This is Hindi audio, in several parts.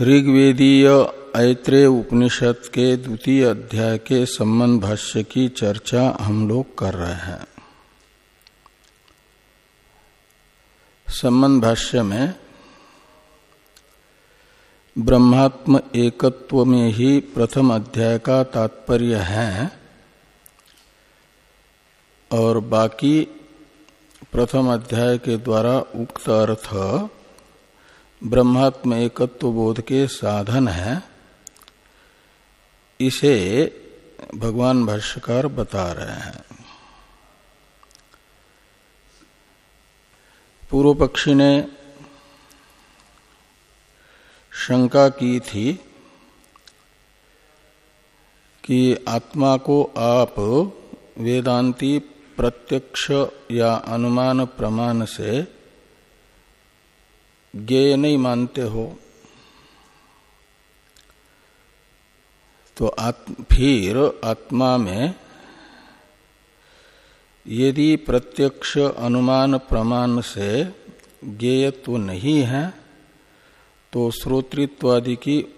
ऋग्वेदीय ऐत्रेय उपनिषद के द्वितीय अध्याय के संबंध भाष्य की चर्चा हम लोग कर रहे हैं। संबंध भाष्य में, ब्रह्मात्म एकत्व में ही प्रथम अध्याय का तात्पर्य है और बाकी प्रथम अध्याय के द्वारा उक्त अर्थ ब्रह्मात्म एकत्व बोध के साधन है, इसे भगवान भाष्यकार बता रहे हैं। पूर्व पक्षी ने शंका की थी कि आत्मा को आप वेदांती प्रत्यक्ष या अनुमान प्रमाण से ज्ञेय नहीं मानते हो तो आत्म, फिर आत्मा में यदि प्रत्यक्ष अनुमान प्रमाण से ज्ञेयत्व नहीं है तो श्रोतृत्वादि की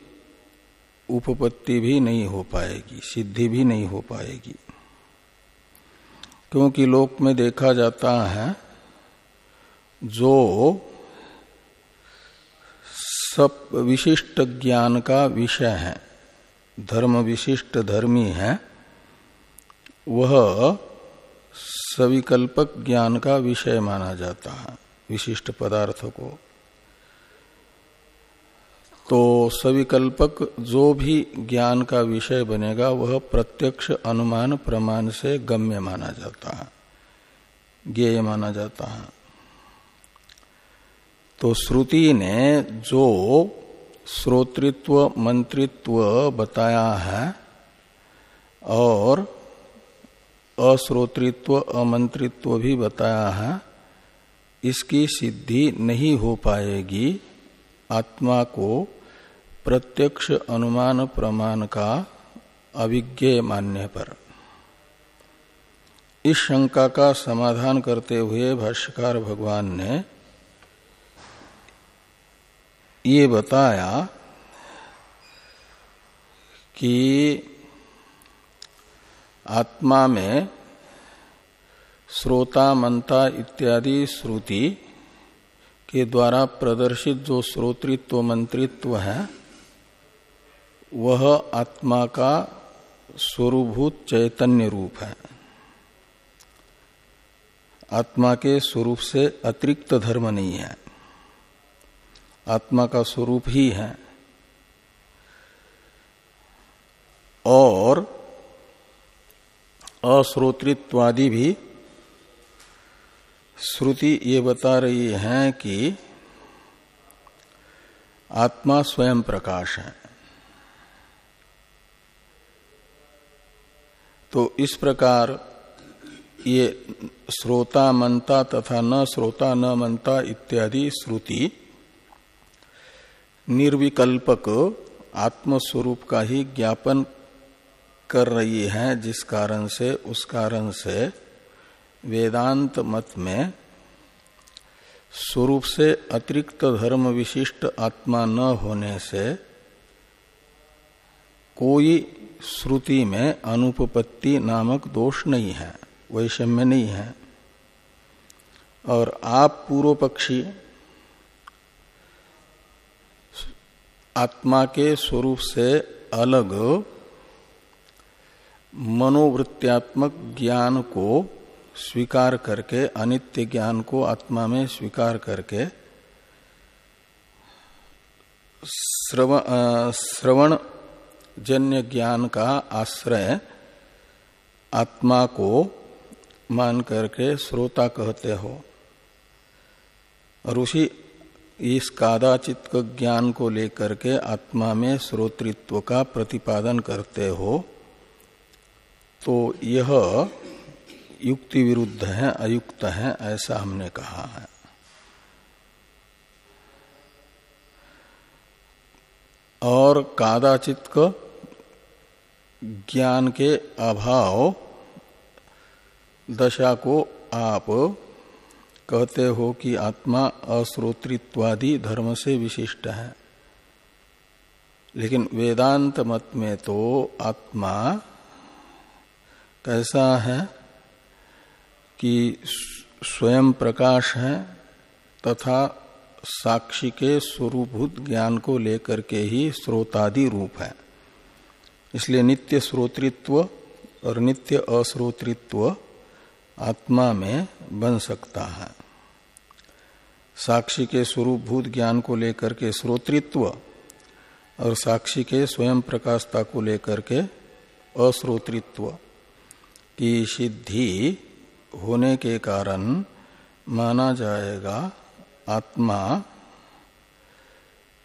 उपपत्ति भी नहीं हो पाएगी सिद्धि भी नहीं हो पाएगी। क्योंकि लोक में देखा जाता है जो सब विशिष्ट ज्ञान का विषय है, धर्म विशिष्ट धर्मी है, वह सविकल्पक ज्ञान का विषय माना जाता है, विशिष्ट पदार्थ को। तो सविकल्पक जो भी ज्ञान का विषय बनेगा, वह प्रत्यक्ष अनुमान प्रमाण से गम्य माना जाता है, ज्ञेय माना जाता है। तो श्रुति ने जो श्रोतृत्व, मंत्रित्व बताया है और अश्रोतृत्व, अमंत्रित्व भी बताया है, इसकी सिद्धि नहीं हो पाएगी। आत्मा को प्रत्यक्ष अनुमान प्रमाण का अभिज्ञ मान्य पर। इस शंका का समाधान करते हुए भाष्यकार भगवान ने ये बताया कि आत्मा में श्रोता, मंता इत्यादि श्रुति के द्वारा प्रदर्शित जो श्रोतृत्व, मंत्रित्व है, वह आत्मा का स्वरूभूत चैतन्य रूप है। आत्मा के स्वरूप से अतिरिक्त धर्म नहीं है। आत्मा का स्वरूप ही है। और अश्रोतृत्वादि भी श्रुति ये बता रही है कि आत्मा स्वयं प्रकाश है। तो इस प्रकार ये श्रोता मनता तथा न श्रोता न मनता इत्यादि श्रुति निर्विकल्पक आत्मस्वरूप का ही ज्ञापन कर रही है, जिस कारण से, उस कारण से वेदांत मत में स्वरूप से अतिरिक्त धर्म विशिष्ट आत्मा न होने से कोई श्रुति में अनुपपत्ति नामक दोष नहीं है, वैषम्य नहीं है। और आप पूर्व पक्षी आत्मा के स्वरूप से अलग मनोवृत्त्यात्मक ज्ञान को स्वीकार करके, अनित्य ज्ञान को आत्मा में स्वीकार करके श्रवण जन्य ज्ञान का आश्रय आत्मा को मान करके श्रोता कहते हो। और उसी इस कादाचित ज्ञान को लेकर के आत्मा में श्रोतृत्व का प्रतिपादन करते हो तो यह युक्ति विरुद्ध है, अयुक्त है, ऐसा हमने कहा है। और कादाचित ज्ञान के अभाव दशा को आप कहते हो कि आत्मा अश्रोतृत्वादि धर्म से विशिष्ट है। लेकिन वेदांत मत में तो आत्मा कैसा है कि स्वयं प्रकाश है तथा साक्षी के स्वरूभूत ज्ञान को लेकर के ही स्रोतादि रूप है। इसलिए नित्य श्रोतृत्व और नित्य अश्रोतृत्व आत्मा में बन सकता है। साक्षी के स्वरूप भूत ज्ञान को लेकर के श्रोतृत्व और साक्षी के स्वयं प्रकाशता को लेकर के अश्रोतृत्व की सिद्धि होने के कारण माना जाएगा आत्मा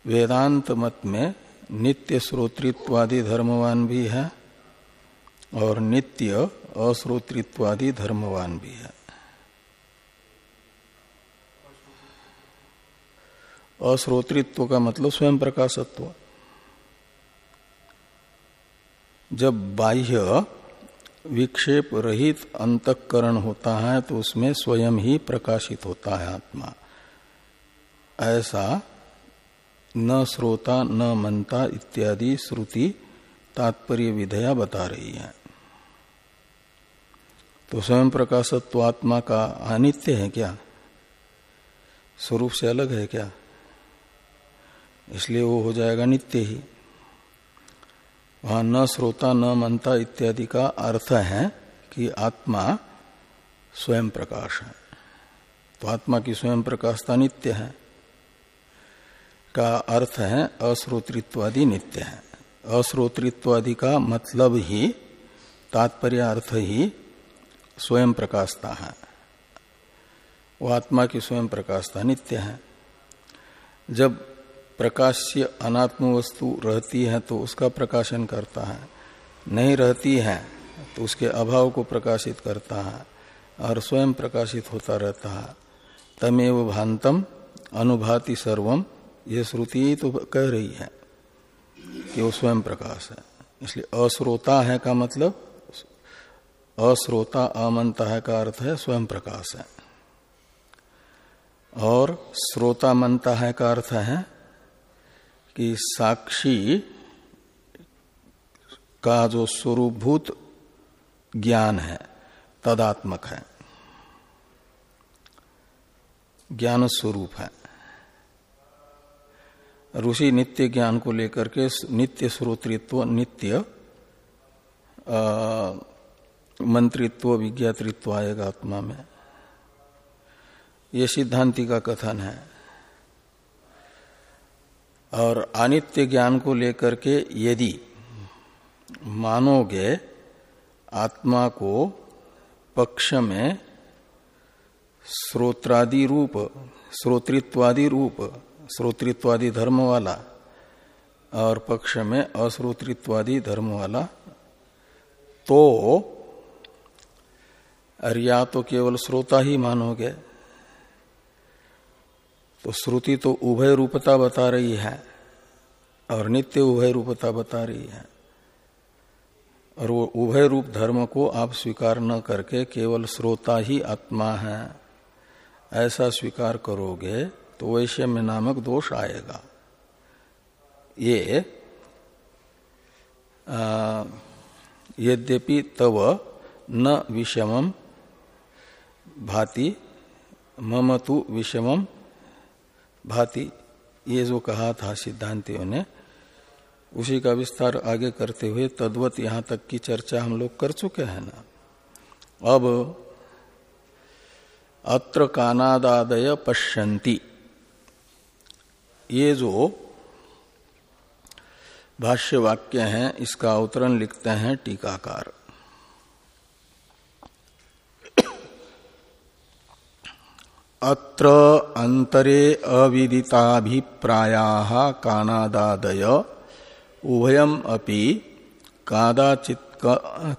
वेदांत मत में नित्य श्रोतृत्वादि धर्मवान भी है और नित्य अश्रोतृत्वादि धर्मवान भी है। अश्रोतृत्व का मतलब स्वयं प्रकाशत्व। जब बाह्य विक्षेप रहित अंतकरण होता है तो उसमें स्वयं ही प्रकाशित होता है आत्मा। ऐसा न श्रोता न मनता इत्यादि श्रुति तात्पर्य विधया बता रही है। तो स्वयं प्रकाशत्व आत्मा का अनित्य है क्या? स्वरूप से अलग है क्या? इसलिए वो हो जाएगा नित्य ही। वहाँ न श्रोता, न मनता इत्यादि का अर्थ है कि आत्मा स्वयं प्रकाश है। तो आत्मा की स्वयं प्रकाशता नित्य है। का अर्थ है अश्रोतृत्वादि नित्य है। अश्रोतृत्वादि का मतलब ही, तात्पर्य अर्थ ही स्वयं प्रकाशता है। वो आत्मा की स्वयं प्रकाशता नित्य है। जब प्रकाश्य अनात्म वस्तु रहती है तो उसका प्रकाशन करता है। नहीं रहती है तो उसके अभाव को प्रकाशित करता है और स्वयं प्रकाशित होता रहता है। तमेव भांतम अनुभाति सर्वम, ये श्रुति तो कह रही है कि वो स्वयं प्रकाश है। इसलिए अश्रोता है का मतलब अश्रोता अमंता का अर्थ है स्वयं प्रकाश है। और श्रोता मनता है का अर्थ है कि साक्षी का जो स्वरूभूत ज्ञान है, तदात्मक है। ज्ञान स्वरूप है। ऋषि नित्य ज्ञान को लेकर के नित्य श्रोतृत्व, नित्य मंत्रित्व, विज्ञातृत्व आएगा आत्मा में। ये सिद्धांति का कथन है। और अनित्य ज्ञान को लेकर के यदि मानोगे आत्मा को पक्ष में श्रोत्रादि रूप श्रोतृत्वादि रूप श्रोतृत्वादि धर्म वाला और पक्ष में अश्रोतृत्वादि धर्म वाला तो या तो केवल श्रोता ही मानोगे। तो श्रुति तो उभय रूपता बता रही है और नित्य उभय रूपता बता रही है। और वो उभय रूप धर्म को आप स्वीकार न करके केवल श्रोता ही आत्मा है। ऐसा स्वीकार करोगे तो वैषम्य नामक दोष आएगा। ये यद्यपि तव न विषमम भाति मम तु विषमम भाति, ये जो कहा था सिद्धांतियों ने, उसी का विस्तार आगे करते हुए तद्वत यहाँ तक की चर्चा हम लोग कर चुके हैं ना। अब अत्र कानादादय पश्यंती ये जो भाष्य वाक्य हैं, इसका अवतरण लिखते हैं टीकाकार। अत्र अंतरे अविदिताभिप्राया कानादादय। उभयम अपि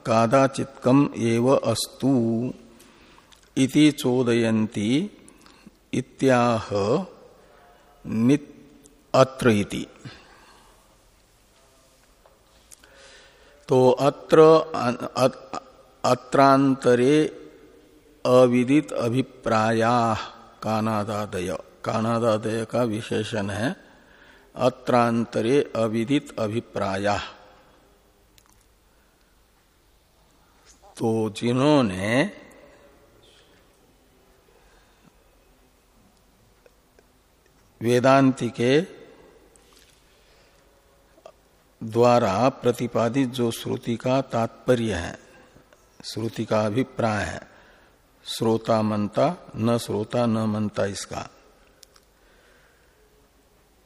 कादाचित्कम एव अस्तु। इति चोदयन्ति इत्याह नित्य अत्र इति। तो अत्र अत्रांतरे अविदित अभिप्राया कानादादय कानादादय का विशेषण है। अत्रांतरे अविदित अभिप्राय। तो जिन्होंने वेदांति के द्वारा प्रतिपादित जो श्रुति का तात्पर्य है, श्रुति का अभिप्राय है श्रोता मनता, न श्रोता, न मनता इसका।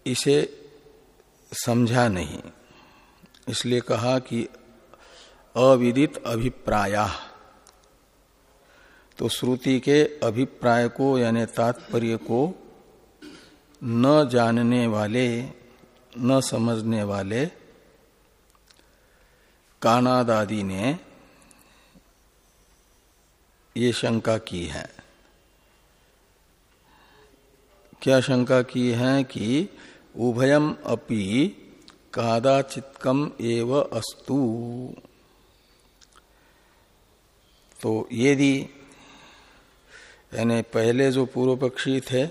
इसे समझा नहीं। इसलिए कहा कि अविदित अभिप्राय। तो श्रुति के अभिप्राय को, यानी तात्पर्य को न जानने वाले, न समझने वाले कानादादि ने ये शंका की है। क्या शंका की है कि उभयम अपि कादाचितकम एव अस्तु? तो यदि यानी पहले जो पूर्व पक्षी थे,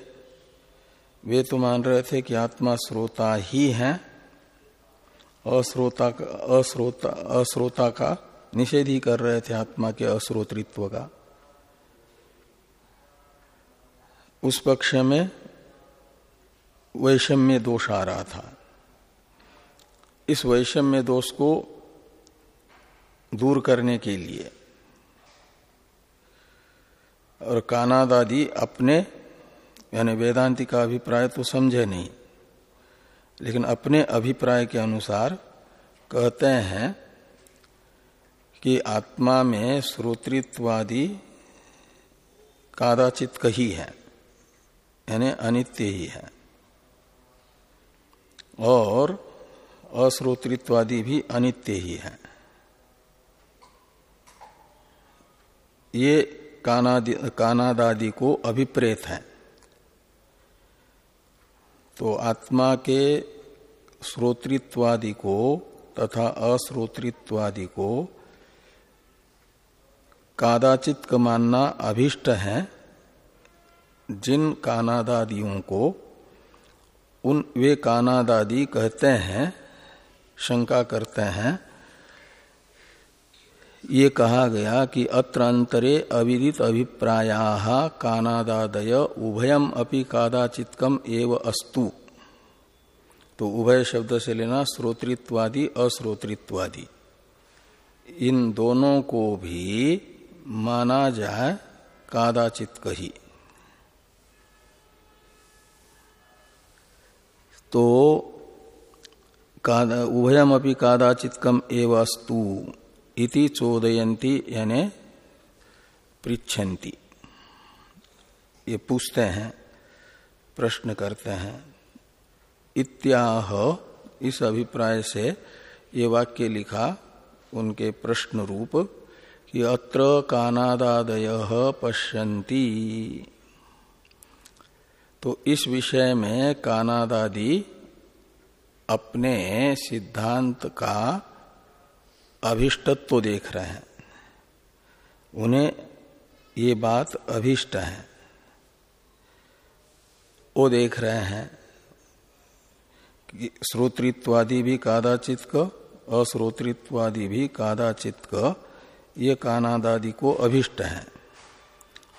वे तो मान रहे थे कि आत्मा श्रोता ही है, अश्रोता अश्रोता का निषेध ही कर रहे थे आत्मा के अश्रोतृत्व का। उस पक्ष में वैषम्य दोष आ रहा था। इस वैषम्य दोष को दूर करने के लिए और कानादादि अपने, यानी वेदांति का अभिप्राय तो समझे नहीं, लेकिन अपने अभिप्राय के अनुसार कहते हैं कि आत्मा में श्रोतृत्वादि कादाचित कही है। यानी अनित्य ही है। और अश्रोतृत्वादि भी अनित्य ही है। ये कानादि, कानादादि को अभिप्रेत है। तो आत्मा के श्रोतृत्वादि को तथा अश्रोतृत्वादि को कादाचित मानना अभिष्ट है। जिन कानादादियों को उन वे कानादादि कहते हैं, शंका करते हैं, ये कहा गया कि अत्र अंतरे अविदित अभिप्राया कानादादय उभयम अपि कादाचितकम एव अस्तु। तो उभय शब्द से लेना श्रोतृत्वादि, अश्रोतृत्वादि। इन दोनों को भी माना जाए कादाचित कही तो उभयम अपनी कादाचितकम एव अस्तु इति चोदयंती यानी पृछन्ति ये पूछते हैं, प्रश्न करते हैं, इत्याह इस अभिप्राय से ये वाक्य लिखा उनके प्रश्न रूप कि अत्र कानादादय पश्यन्ति। तो इस विषय में कानादादि अपने सिद्धांत का अभिष्टत्व देख रहे हैं। उन्हें ये बात अभिष्ट है। वो देख रहे हैं कि श्रोतृत्वादि भी कादाचित क, अश्रोतृत्वादि भी कादाचित क, ये कानादादि को अभिष्ट है।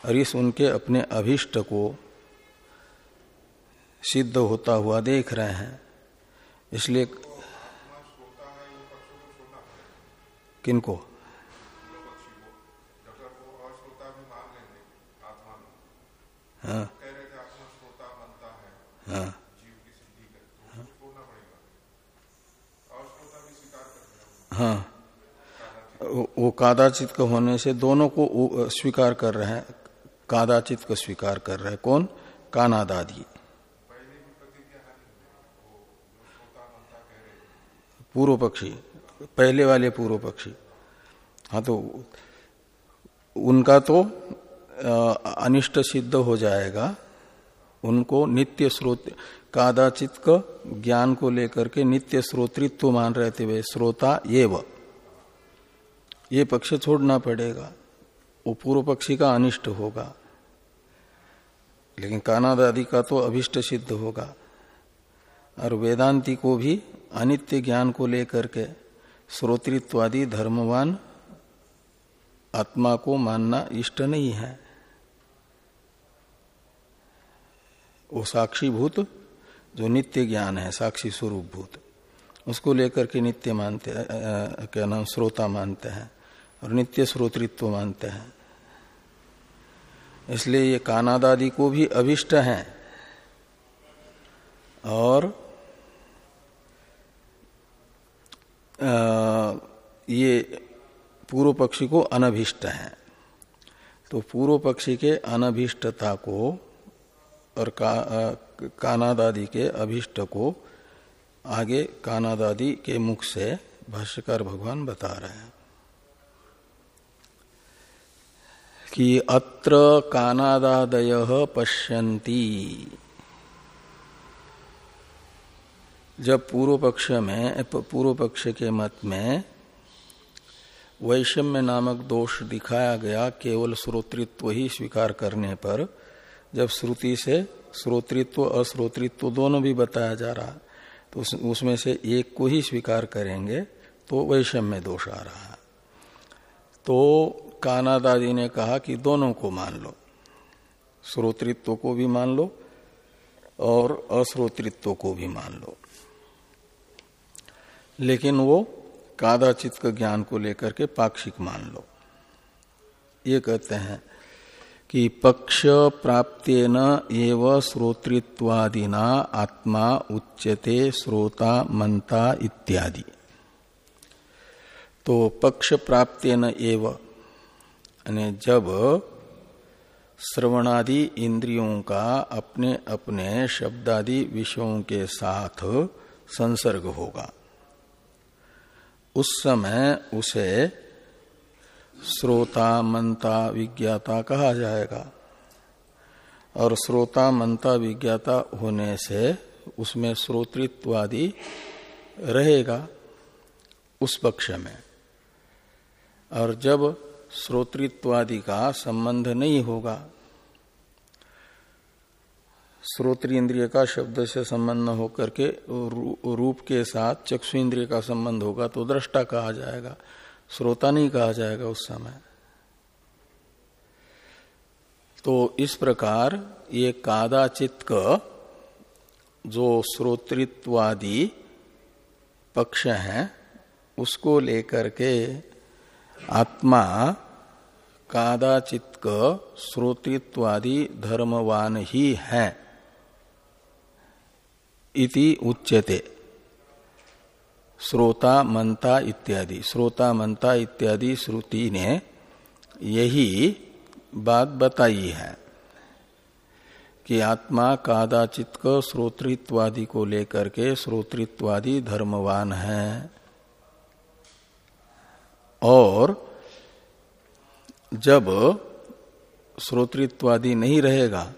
और इस उनके अपने अभिष्ट को सिद्ध होता हुआ देख रहे हैं। इसलिए किनको? हाँ। हाँ। हाँ। वो कादाचित का होने से दोनों को स्वीकार कर रहे हैं। कादाचित को स्वीकार कर रहे हैं। कौन? कानादादी। पूर्व पक्षी, पहले वाले पूर्व पक्षी। हाँ तो उनका तो अनिष्ट सिद्ध हो जाएगा। उनको नित्य स्रोत, कादाचित ज्ञान को लेकर के नित्य श्रोतृत्व मान रहे थे वे श्रोता ये व। ये पक्ष छोड़ना पड़ेगा। वो पूर्व पक्षी का अनिष्ट होगा। लेकिन कानादादि का तो अभिष्ट सिद्ध होगा। और वेदांति को भी अनित्य ज्ञान को लेकर के श्रोतृत्वादि धर्मवान आत्मा को मानना इष्ट नहीं है। वो साक्षी भूत जो नित्य ज्ञान है, साक्षी स्वरूप भूत उसको लेकर के नित्य मानते क्या नाम, श्रोता मानते हैं और नित्य श्रोतृत्व मानते हैं। इसलिए ये कानादादि को भी अभिष्ट है और आ, ये पूर्व पक्षी को अनभिष्ट है। तो पूर्व पक्षी के अनभिष्टता को और का, कानादादि के अभिष्ट को आगे कानादादि के मुख से भाष्यकार भगवान बता रहे हैं कि अत्र कानादादय पश्यन्ति। जब पूर्व पक्ष में पूर्व पक्ष के मत में वैषम्य नामक दोष दिखाया गया केवल श्रोतृत्व ही स्वीकार करने पर जब श्रुति से श्रोतृत्व अश्रोतृत्व दोनों भी बताया जा रहा तो उस, उसमें से एक को ही स्वीकार करेंगे तो वैषम्य दोष आ रहा तो कानादादी ने कहा कि दोनों को मान लो श्रोतृत्व को भी मान लो और अश्रोतृत्व को भी मान लो। लेकिन वो कादाचित का ज्ञान को लेकर के पाक्षिक मान लो। ये कहते हैं कि पक्ष प्राप्तेन एव श्रोतृत्वादिना आत्मा उच्यते श्रोता मंता इत्यादि। तो पक्ष प्राप्तेन एव जब श्रवणादि इंद्रियों का अपने अपने शब्दादि विषयों के साथ संसर्ग होगा। उस समय उसे श्रोता मंता विज्ञाता कहा जाएगा। और श्रोता मंता विज्ञाता होने से उसमें श्रोतृत्वादि रहेगा उस पक्ष में। और जब श्रोतृत्वादि का संबंध नहीं होगा श्रोत्र इंद्रिय का शब्द से संबंध होकर के रूप के साथ चक्षु इंद्रिय का संबंध होगा तो दृष्टा कहा जाएगा। श्रोता नहीं कहा जाएगा उस समय। तो इस प्रकार ये कादाचित जो श्रोतृत्वादि पक्ष है, उसको लेकर के आत्मा कादाचित श्रोतृत्वादि धर्मवान ही है। इति उच्यते। श्रोता, मंता इत्यादि। श्रोता, मंता इत्यादि श्रुति ने यही बात बताई है कि आत्मा कादाचित को श्रोतृत्वादि को लेकर के श्रोतृत्वादि धर्मवान है। और जब श्रोतृत्वादि नहीं रहेगा,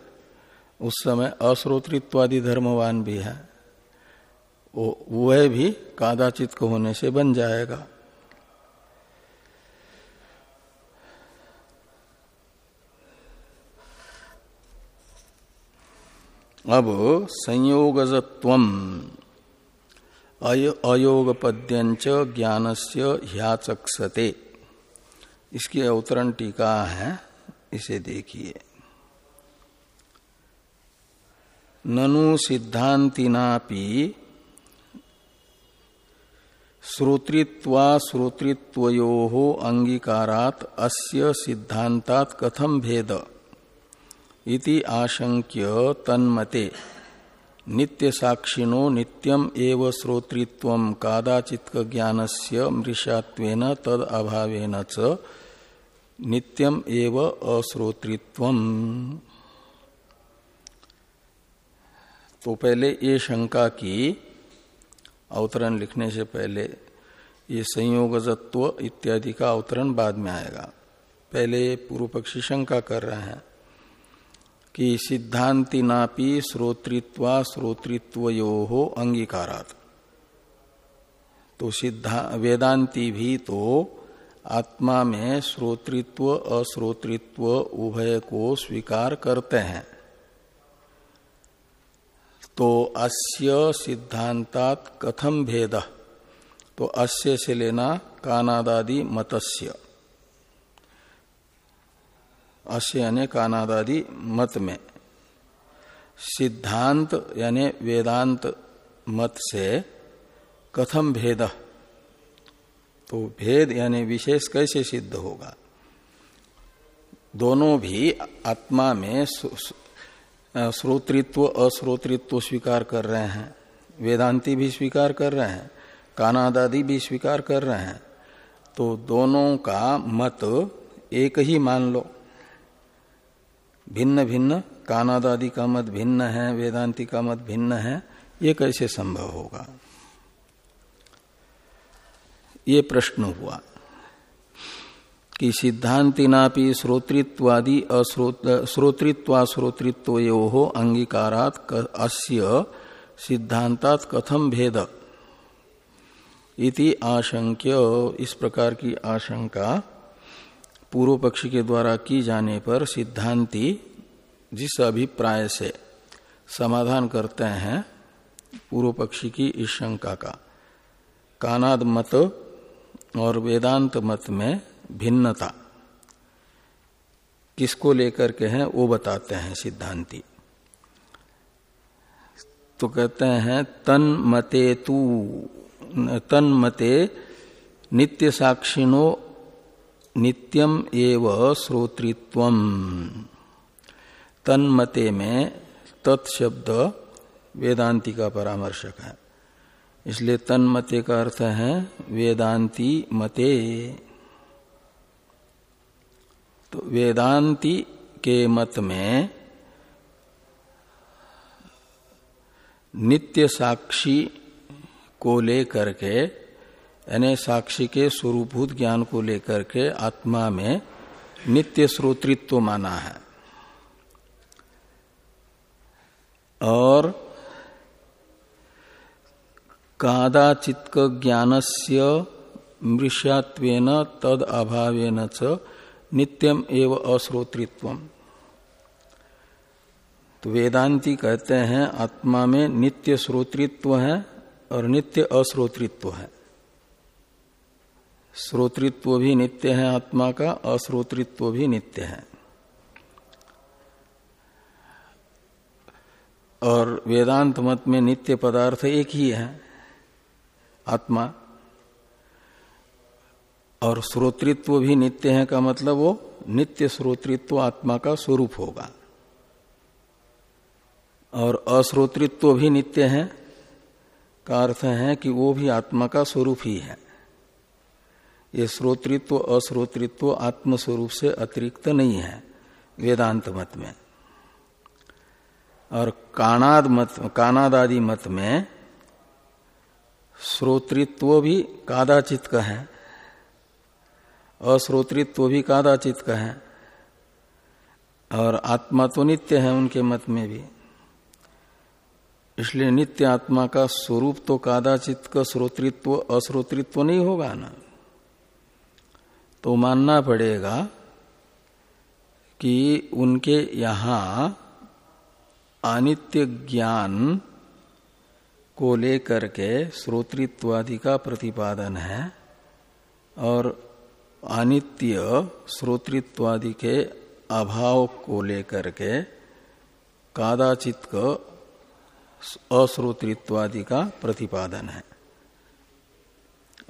उस समय अश्रोतृत्वादि धर्मवान भी है। वह भी कादाचित को होने से बन जाएगा। अब संयोगजत्व अयोगपद्यंच ज्ञान से ह्याचक्षते। इसकी अवतरण टीका है, इसे देखिए। ननु सिद्धांतिनापि श्रोतृत्वा श्रोतृत्वयो अंगीकारात अस्य सिद्धांतात कथम भेद? इति आशंक्य तन्मते नित्य साक्षिणो नित्यम एव श्रोतृत्व कादाचित ज्ञान से मृषात्वेन तद अभावेन नित्यम एव अश्रोतृत्व तो पहले ये शंका की अवतरण लिखने से पहले ये संयोगजत्व इत्यादि का अवतरण बाद में आएगा। पहले पूर्व पक्षी शंका कर रहे हैं कि सिद्धांति नापी श्रोतृत्वा श्रोतृत्वयो हो अंगीकारात। तो सिद्धा, वेदांति भी तो आत्मा में श्रोतृत्व, अश्रोतृत्व उभय को स्वीकार करते हैं। तो अस्य सिद्धांतात कथम भेद? तो अस्य से लेना कानादादि मतस्य। अस्य यानी कानादादि मत में। सिद्धांत यानी वेदांत मत से कथम भेद? तो भेद यानी विशेष कैसे सिद्ध होगा? दोनों भी आत्मा में श्रोतृत्व, अश्रोतृत्व स्वीकार कर रहे हैं। वेदांती भी स्वीकार कर रहे हैं। कानादादि भी स्वीकार कर रहे हैं। तो दोनों का मत एक ही मान लो। भिन्न भिन्न, कानादादि का मत भिन्न है, वेदांति का मत भिन्न है, ये कैसे संभव होगा? ये प्रश्न हुआ। कि सिद्धांतिनापि श्रोतृत्वादि श्रोतृत्वाश्रोतृत्व हो अंगीकारात अस्य सिद्धांतात कथम भेद? इति आशंक्य, इस प्रकार की आशंका पूर्व पक्षी के द्वारा की जाने पर सिद्धांति जिस अभिप्राय से समाधान करते हैं पूर्व पक्षी की इस शंका का, कानाद मत और वेदांत मत में भिन्नता। किसको लेकर के हैं, वो बताते हैं सिद्धांति। तो कहते हैं, तन मते तू, तन मते नित्य साक्षिणो नित्यम एव श्रोतृत्व तन मते में तत्शब्द वेदांति का परामर्शक है। इसलिए तन मते का अर्थ है, वेदांति मते। तो वेदांति के मत में नित्य साक्षी को लेकर के, यानी साक्षी के स्वरूभूत ज्ञान को लेकर के आत्मा में नित्य श्रोतृत्व माना है। और कादाचित ज्ञानस्य मृष्यात्वेन तद अभावेन च नित्यम एव अश्रोतृत्व तो वेदांती कहते हैं, आत्मा में नित्य श्रोतृत्व है और नित्य अश्रोतृत्व है। श्रोतृत्व भी नित्य है आत्मा का, अश्रोतृत्व भी नित्य है। और वेदांत मत में नित्य पदार्थ एक ही है, आत्मा। और श्रोतृत्व भी नित्य है का मतलब वो नित्य श्रोतृत्व आत्मा का स्वरूप होगा। और अश्रोतृत्व भी नित्य है, का अर्थ है कि वो भी आत्मा का स्वरूप ही है। ये श्रोतृत्व, अश्रोतृत्व आत्म स्वरूप से अतिरिक्त नहीं है, वेदांत मत में। और कानाद मत कानाद आदि मत में श्रोतृत्व भी कादाचित का है। अश्रोतृत्व भी कादाचित का है और आत्मा तो नित्य है उनके मत में भी। इसलिए नित्य आत्मा का स्वरूप तो कादाचित का श्रोतृत्व अश्रोतृत्व नहीं होगा ना। तो मानना पड़ेगा कि उनके यहाँ अनित्य ज्ञान को लेकर के श्रोतृत्वादि का प्रतिपादन है और अनित्य श्रोतृत्वादि के अभाव को लेकर के कादाचित अश्रोतृत्वादि का प्रतिपादन है।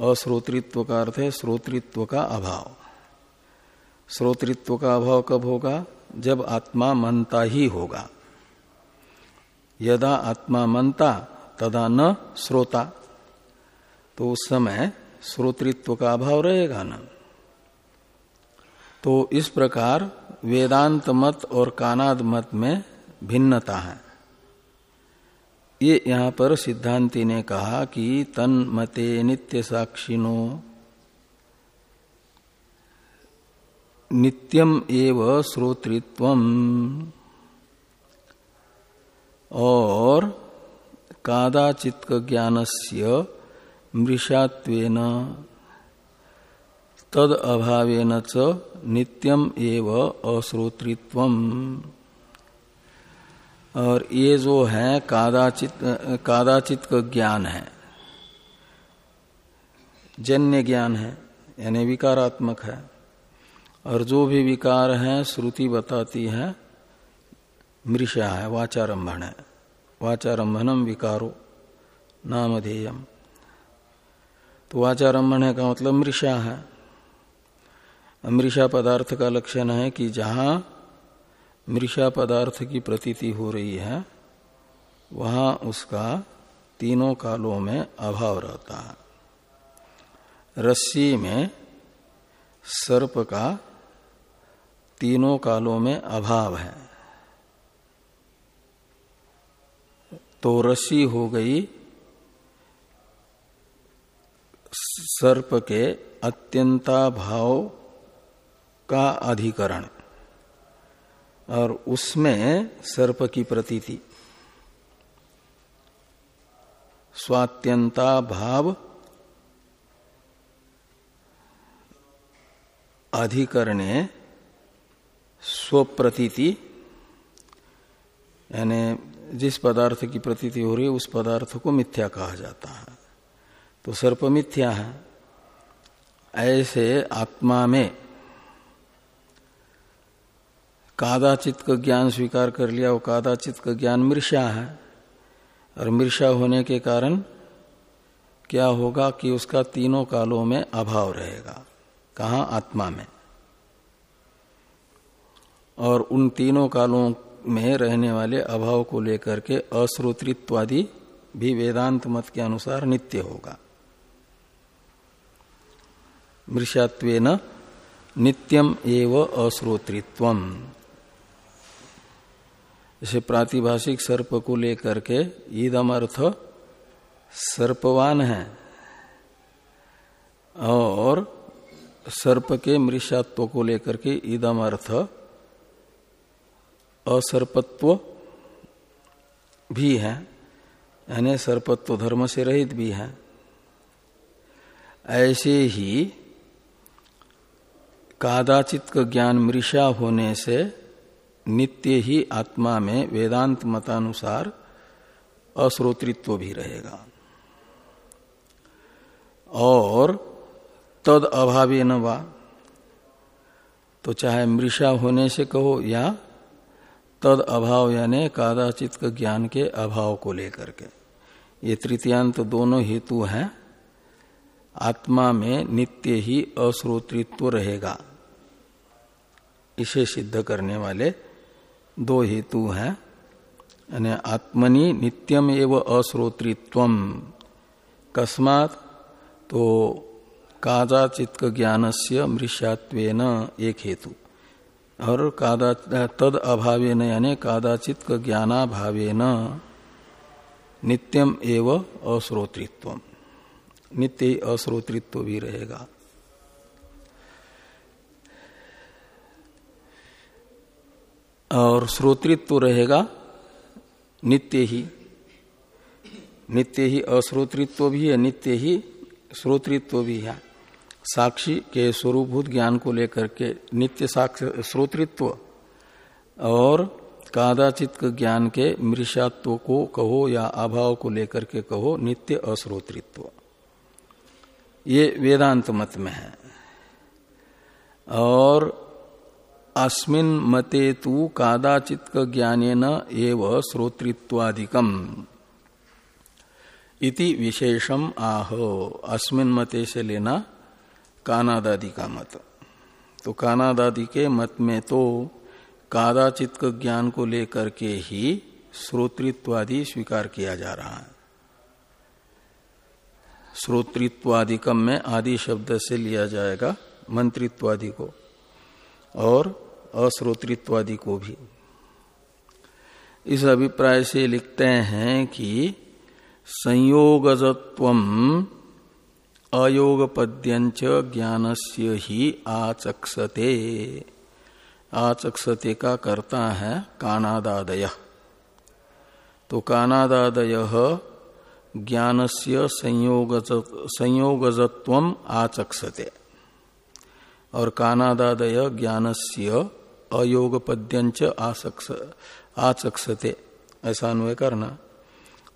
अश्रोतृत्व का अर्थ है श्रोतृत्व का अभाव। श्रोतृत्व का अभाव कब होगा? जब आत्मा मनता ही होगा। यदा आत्मा मनता, तदा न श्रोता। तो उस समय श्रोतृत्व का अभाव रहेगा ना। तो इस प्रकार वेदांत मत और कानाद मत में भिन्नता है। ये यहाँ पर सिद्धांति ने कहा कि तन मते नित्य साक्षिनो, नित्यम एव श्रोतृत्व और कादाचित ज्ञानस्य मृषात्वेन तद अभावेन च नित्यम एव अश्रोतृत्व और ये जो है, कादाचित कादाचित का ज्ञान है। जन्य ज्ञान है, यानी विकारात्मक है। और जो भी विकार है, श्रुति बताती है, मृषा है, वाचारंभण है। वाचारंभनम विकारो नामधेयम तो वाचारंभण का मतलब मृषा है। मृषा पदार्थ का लक्षण है कि जहाँ मृषा पदार्थ की प्रतीति हो रही है, वहाँ उसका तीनों कालों में अभाव रहता है। रस्सी में सर्प का तीनों कालों में अभाव है। तो रस्सी हो गई सर्प के अत्यंता भाव का अधिकरण। और उसमें सर्प की प्रतीति। स्वात्यंता भाव अधिकरणे स्वप्रतीति, यानी जिस पदार्थ की प्रतीति हो रही है, उस पदार्थ को मिथ्या कहा जाता है। तो सर्प मिथ्या है। ऐसे आत्मा में कादाचित का ज्ञान स्वीकार कर लिया, वो कादाचित का ज्ञान मृषा है। और मृषा होने के कारण क्या होगा कि उसका तीनों कालों में अभाव रहेगा। कहा? आत्मा में। और उन तीनों कालों में रहने वाले अभाव को लेकर के अश्रोतृत्वादि भी वेदांत मत के अनुसार नित्य होगा। मृषात्व नित्यम एव अश्रोतृत्वम। जैसे प्रातिभाषिक सर्प को लेकर के ईदम अर्थ सर्पवान है। और सर्प के मृषात्व को लेकर के ईदम अर्थ असर्पत्व भी है, यानी सर्पत्व धर्म से रहित भी है। ऐसे ही कादाचित का ज्ञान मृषा होने से नित्य ही आत्मा में वेदांत मतानुसार अश्रोतृत्व भी रहेगा। और तद अभावे न तो चाहे मृषा होने से कहो या तद अभाव यानी कादाचित ज्ञान के अभाव को लेकर के। ये तृतीयांत दोनों हेतु हैं। आत्मा में नित्य ही अश्रोतृत्व रहेगा। इसे सिद्ध करने वाले दो हेतु हैं। यानी आत्मनि नित्यम एवं अश्रोतृत्व कस्मात तो कादाचित ज्ञान से मृष्यात्व एक हेतु। और कादा तद अभावेन यानी कादाचित ज्ञानाभावेन नित्यम एवं अश्रोतृत्व नित्य अश्रोतृत्व भी रहेगा। और श्रोतृत्व रहेगा नित्य ही। नित्य ही अश्रोतृत्व भी है, नित्य ही श्रोतृत्व भी है। साक्षी के स्वरूपभूत ज्ञान को लेकर के नित्य साक्ष श्रोतृत्व और कादाचित ज्ञान के मृषात्व को कहो या अभाव को लेकर के कहो नित्य अश्रोतृत्व ये वेदांत मत में है। और अस्मिन मते तु कादाचित ज्ञान एव श्रोतृत्वादिकम। इति विशेषम आह। अस्मिन मते से लेना कानादादि का मत। तो कानादादि के मत में तो कादाचित ज्ञान को लेकर के ही श्रोतृत्वादि स्वीकार किया जा रहा है। श्रोतृत्वादिकम में आदि शब्द से लिया जाएगा मंत्रित्वादि को। और अश्रोतृत्वादि को भी। इस अभिप्राय से लिखते हैं कि संयोगजत्व अयोगपद्यंच से ही आचक्षते। आचक्षते का करता है कानादादय। तो कानादादय ज्ञान से संयोगजत्व आचक्षते। और कानादादय ज्ञान से अयोग पद्यंच आचक्षते। ऐसा अन्वय करना।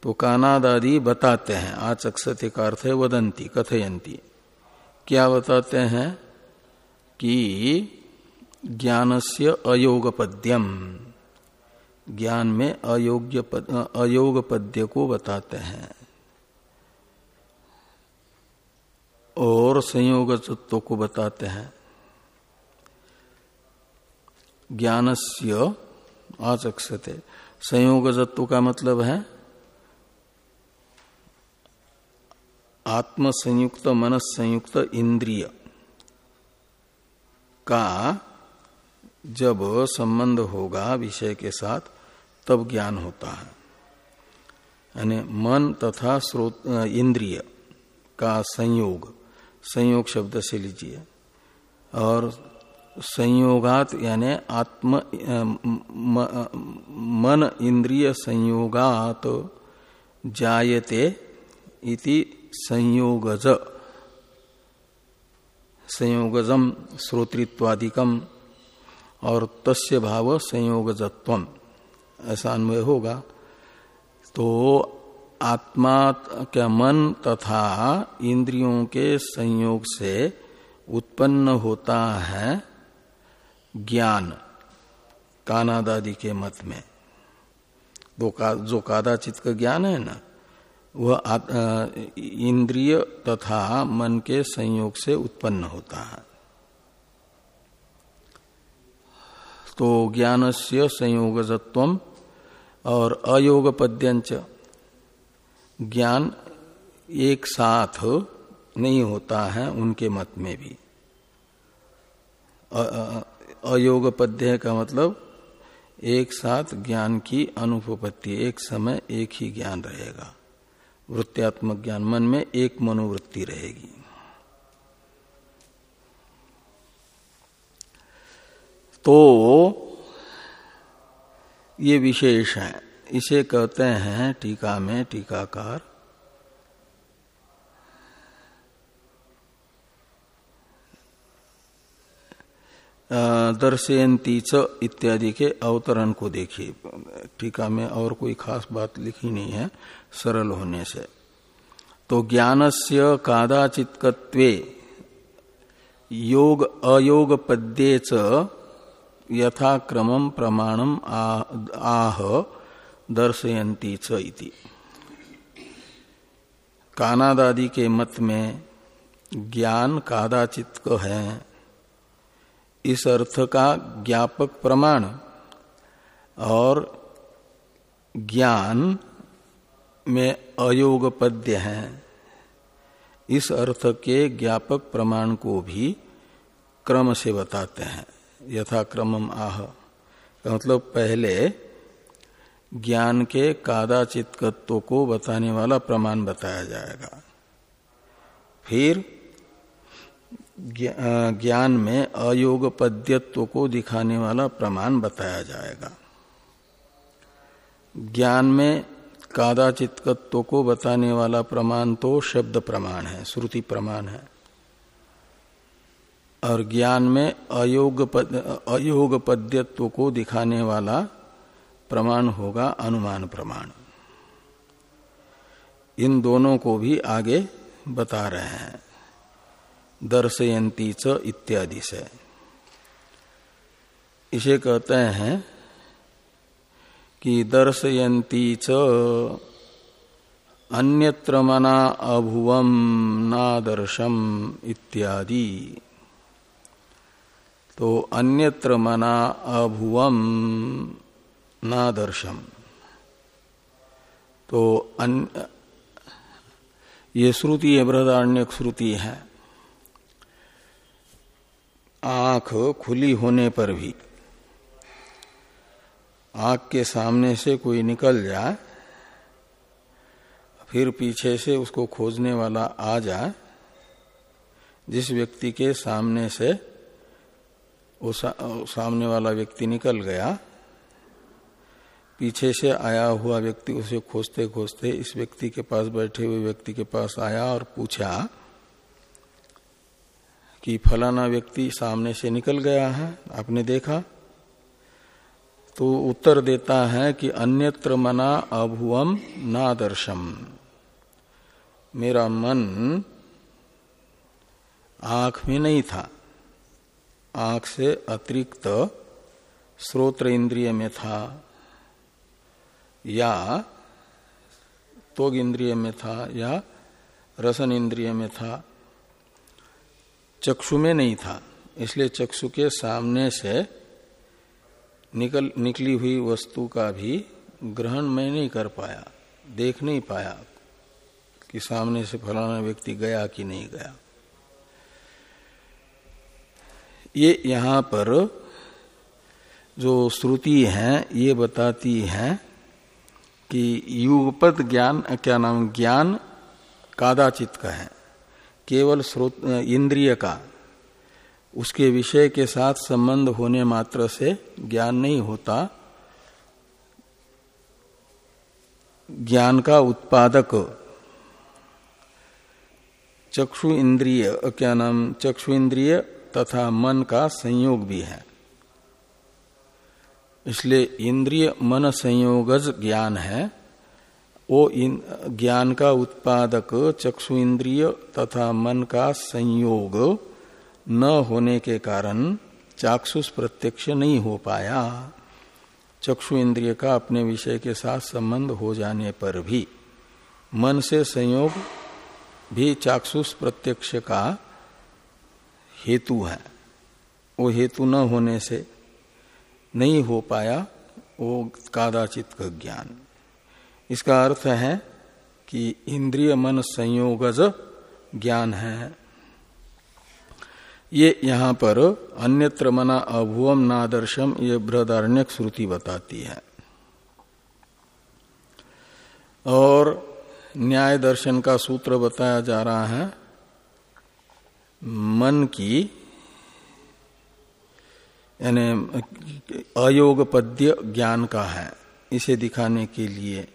तो कानादादि बताते हैं आचक्षते का अर्थ है वदंती कथयंती। क्या बताते हैं? कि ज्ञानस्य अयोगपद्यम। ज्ञान में अयोग्य पद, अयोग पद्य को बताते हैं। और संयोग तत्व को बताते हैं। ज्ञानस्य आचक्षते। संयोग तत्व का मतलब है आत्म संयुक्त मनस संयुक्त इंद्रिय का जब संबंध होगा विषय के साथ, तब ज्ञान होता है। यानी मन तथा स्रोत, इंद्रिय का संयोग संयोग शब्द से लीजिए। और संयोगात, यानी आत्म मन इंद्रिय संयोगात जायते इति संयोगज। संयोगजम श्रोतृत्वादिकम और तस्य भाव संयोगजत्व। ऐसा अन्वय होगा। तो आत्मा क्या मन तथा इंद्रियों के संयोग से उत्पन्न होता है ज्ञान कानादादि के मत में। दो का, जो कादाचित का ज्ञान है ना वह इंद्रिय तथा मन के संयोग से उत्पन्न होता है। तो ज्ञान से संयोगजत्व और अयोग पद्यंच ज्ञान एक साथ नहीं होता है उनके मत में भी। अयोग पद्य का मतलब एक साथ ज्ञान की अनुपपत्ति, एक समय एक ही ज्ञान रहेगा। वृत्त्यात्मक ज्ञान मन में एक मनोवृत्ति रहेगी। तो ये विशेष है। इसे कहते हैं टीका में टीकाकार दर्शयंती च इत्यादि के अवतरण को देखिए। टीका में और कोई खास बात लिखी नहीं है, सरल होने से। तो ज्ञानस्य कादाचित्कत्वे योग अयोग पद्ये च यथाक्रम प्रमाणम आह दर्शयती च इति। कानादादि के मत में ज्ञान कादाचित है इस अर्थ का ज्ञापक प्रमाण और ज्ञान में अयोग पद्य है। इस अर्थ के ज्ञापक प्रमाण को भी क्रम से बताते हैं। यथा क्रमम आह मतलब पहले ज्ञान के कादाचितत्व को बताने वाला प्रमाण बताया जाएगा। फिर ज्ञान में अयोग पद्यत्व को दिखाने वाला प्रमाण बताया जाएगा। ज्ञान में कादाचितत्व को बताने वाला प्रमाण तो शब्द प्रमाण है श्रुति प्रमाण है। और ज्ञान में अयोग पद, अयोग पद्यत्व को दिखाने वाला प्रमाण होगा अनुमान प्रमाण। इन दोनों को भी आगे बता रहे हैं। दर्शयंती च इत्यादि से। इसे कहते हैं कि दर्शयंती च अन्यत्र मना अभुवम नादर्शम इत्यादि। तो अन्यत्र मना अभुवम नादर्शम। तो अन, ये श्रुति है बृहदारण्य श्रुति है। आँख खुली होने पर भी। आँख के सामने से कोई निकल जाए, फिर पीछे से उसको खोजने वाला आ जाए, जिस व्यक्ति के सामने से वो सामने वाला व्यक्ति निकल गया, पीछे से आया हुआ व्यक्ति उसे खोजते खोजते इस व्यक्ति के पास बैठे हुए व्यक्ति के पास आया और पूछा कि फलाना व्यक्ति सामने से निकल गया है, आपने देखा? तो उत्तर देता है कि अन्यत्र मना अभुवम नादर्शम। मेरा मन आँख में नहीं था। आँख से अतिरिक्त स्रोत्र इंद्रिय में था। या तोग इंद्रिय में था, या रसन इंद्रिय में था। चक्षु में नहीं था, इसलिए चक्षु के सामने से निकल, निकली हुई वस्तु का भी ग्रहण मैं नहीं कर पाया, देख नहीं पाया कि सामने से फलाना व्यक्ति गया कि नहीं गया। ये यहाँ पर जो श्रुति है, ये बताती है कि युगपत ज्ञान, क्या नाम, ज्ञान कादाचित का है। केवल स्रोत इंद्रिय का, उसके विषय के साथ संबंध होने मात्र से ज्ञान नहीं होता। ज्ञान का उत्पादक चक्षु इंद्रिय क्या नाम, चक्षु इंद्रिय तथा मन का संयोग भी है। इसलिए इंद्रिय, मन संयोगज ज्ञान है। वो इन ज्ञान का उत्पादक चक्षु इंद्रिय तथा मन का संयोग न होने के कारण चाक्षुष प्रत्यक्ष नहीं हो पाया। चक्षु इंद्रिय का अपने विषय के साथ संबंध हो जाने पर भी मन से संयोग भी चाक्षुष प्रत्यक्ष का हेतु है। वो हेतु न होने से नहीं हो पाया वो कादाचित का ज्ञान। इसका अर्थ है कि इंद्रिय मन संयोगज ज्ञान है। ये यहाँ पर अन्यत्र मना अभुवम नादर्शम, ये बृहदारण्यक श्रुति बताती है। और न्याय दर्शन का सूत्र बताया जा रहा है, मन की, यानी अयोगपद्य ज्ञान का है, इसे दिखाने के लिए।